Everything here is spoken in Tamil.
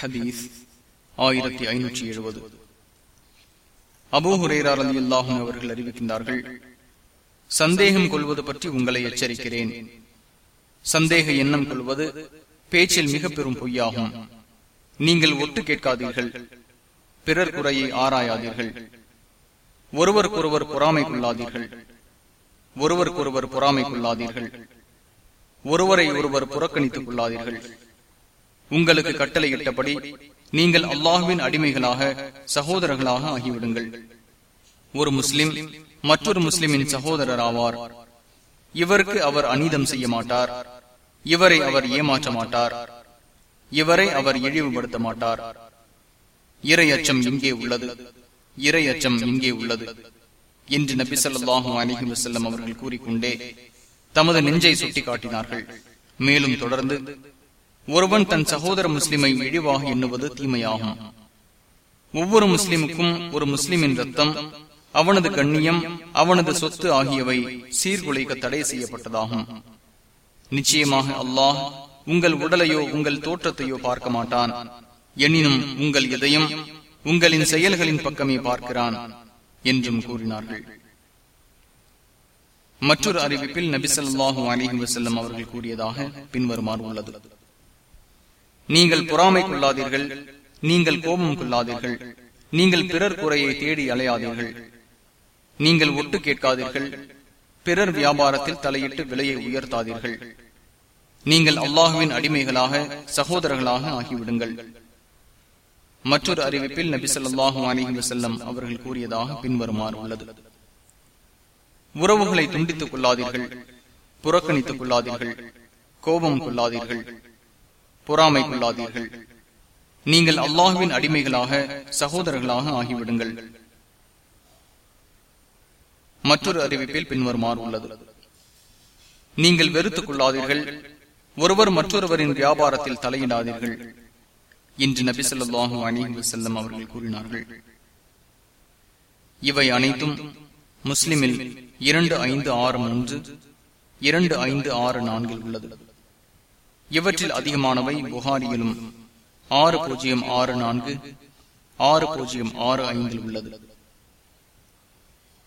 ஹதீஸ் ஆயிரத்தி ஐநூற்றி எழுபது. அபூஹுரேரார் அலி அல்லாஹும் அவர்கள் அறிவிக்கின்றார்கள் சந்தேகம் கொள்வது பற்றி உங்களை எச்சரிக்கிறேன். சந்தேக எண்ணம் கொள்வது பேச்சில் மிக பெரும் பொய்யாகும். நீங்கள் ஒட்டு கேட்காதீர்கள் பிறர் குறையை ஆராயாதீர்கள். ஒருவருக்கொருவர் பொறாமை கொள்ளாதீர்கள். ஒருவருக்கொருவர் பொறாமை கொள்ளாதீர்கள். ஒருவரை ஒருவர் புறக்கணித்துக் கொள்ளாதீர்கள். உங்களுக்கு கட்டளையிட்டபடி நீங்கள் அல்லாஹுவின் அடிமைகளாக சகோதரர்களாக ஆகிவிடுங்கள். ஒரு முஸ்லிம் மற்றொரு முஸ்லிமின் சகோதரர் ஆவார் இவருக்கு அவர் அநீதம் செய்ய மாட்டார். இவரை அவர் ஏமாற்ற மாட்டார். இவரை அவர் இழிவுபடுத்த மாட்டார். இறை அச்சம் இங்கே உள்ளது. இறை அச்சம் இங்கே உள்ளது. என்று நபி சொல்லாஹும் அலிஹி வசல்லம் அவர்கள் கூறிக்கொண்டே தமது நெஞ்சை சுட்டி காட்டினார்கள் மேலும் தொடர்ந்து ஒருவன் தன் சகோதர முஸ்லிமை இழிவாக எண்ணுவது தீமையாகும். ஒவ்வொரு முஸ்லிமுக்கும் ஒரு முஸ்லிமின் ரத்தம் அவனது கண்ணியம் அவனது சொத்து ஆகியவை சீர்குலைக்க தடை செய்யப்பட்டதாகும். நிச்சயமாக அல்லாஹ் உங்கள் உடலையோ உங்கள் தோற்றத்தையோ பார்க்க மாட்டான். எனினும் உங்கள் இதயம் உங்களின் செயல்களின் பக்கமே பார்க்கிறான் என்றும் கூறினார்கள். மற்றொரு அறிவிப்பில் நபிசல்லாஹு அலிஹி வசல்லம் அவர்கள் கூறியதாக பின்வருமாறு உள்ளது. நீங்கள் பொறாமை கொள்ளாதீர்கள். நீங்கள் கோபம் கொள்ளாதீர்கள். நீங்கள் பிறர் குறையை தேடி அலையாதீர்கள். நீங்கள் ஒட்டு கேட்காதீர்கள். பிறர் வியாபாரத்தில் தலையிட்டு விலையை உயர்த்தாதீர்கள். நீங்கள் அல்லாஹுவின் அடிமைகளாக சகோதரர்களாக ஆகிவிடுங்கள். மற்றொரு அறிவிப்பில் நபி சொல்லாஹு அலிஹி வசல்லம் அவர்கள் கூறியதாக பின்வருமாறு உள்ளது. உறவுகளை துண்டித்துக் கொள்ளாதீர்கள். புறக்கணித்துக் கொள்ளாதீர்கள். கோபம் கொள்ளாதீர்கள். பொறாமை கொள்ளாதீர்கள் நீங்கள் அல்லாஹுவின் அடிமைகளாக சகோதரர்களாக ஆகிவிடுங்கள். மற்றொரு அறிவிப்பில் பின்வருமாறு உள்ளது. நீங்கள் வெறுத்துக் கொள்ளாதீர்கள் ஒருவர் மற்றொருவரின் வியாபாரத்தில் தலையிடாதீர்கள். என்று நபி சொல்லாஹு அலிஹி வசல்லம் அவர்கள் கூறினார்கள். இவை அனைத்தும் முஸ்லிமில் இரண்டு ஐந்து ஆறு மூன்று இரண்டு ஐந்து ஆறு நான்கில் உள்ளது. இவற்றில் அதிகமானவை புகாரியிலும். ஆறு பூஜ்ஜியம் ஆறு நான்கு. ஆறு பூஜ்ஜியம் ஆறு ஐந்தில் உள்ளது.